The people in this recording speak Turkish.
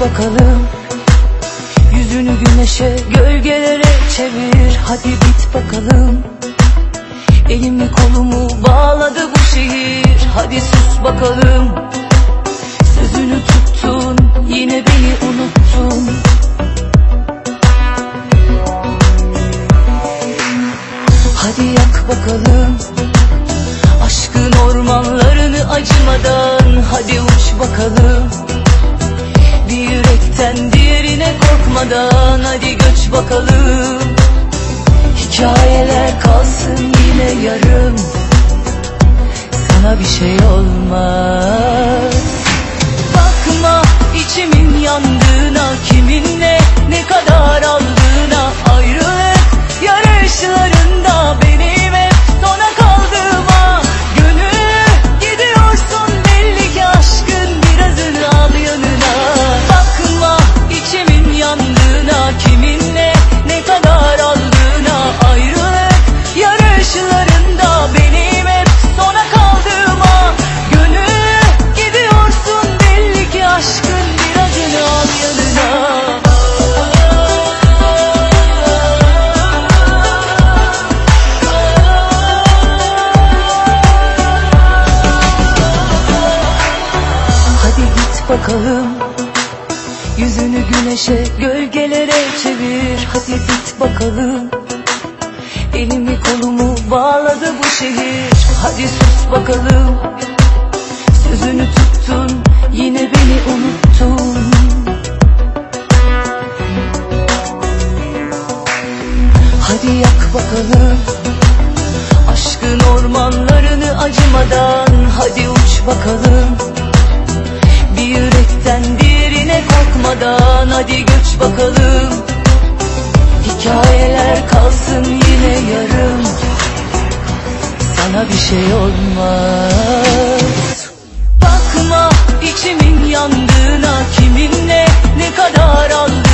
bakalım. Yüzünü güneşe gölgelere çevir. Hadi bit bakalım. Elimi kolumu bağladı bu şehir. Hadi sus bakalım. Sözünü tuttun yine beni unuttun. Hadi yak bakalım. Aşkın ormanlarını acımadan. Hadi uç bakalım korkmadan Hadi göç bakalım. Hikayeler kalsın yine yarım. Sana bir şey olmaz bakalım. Yüzünü güneşe gölgelere çevir. Hadi git bakalım. Elimi kolumu bağladı bu şehir. Hadi sus bakalım. Sözünü tuttun yine beni unuttun. Hadi yak bakalım. Aşkın ormanlarını acımadan. Hadi uç bakalım yürekten diğerine korkmadan Hadi göç bakalım. Hikayeler kalsın yine yarım. Sana bir şey olmaz. Bakma içimin yandığına Kiminle ne kadar aldığına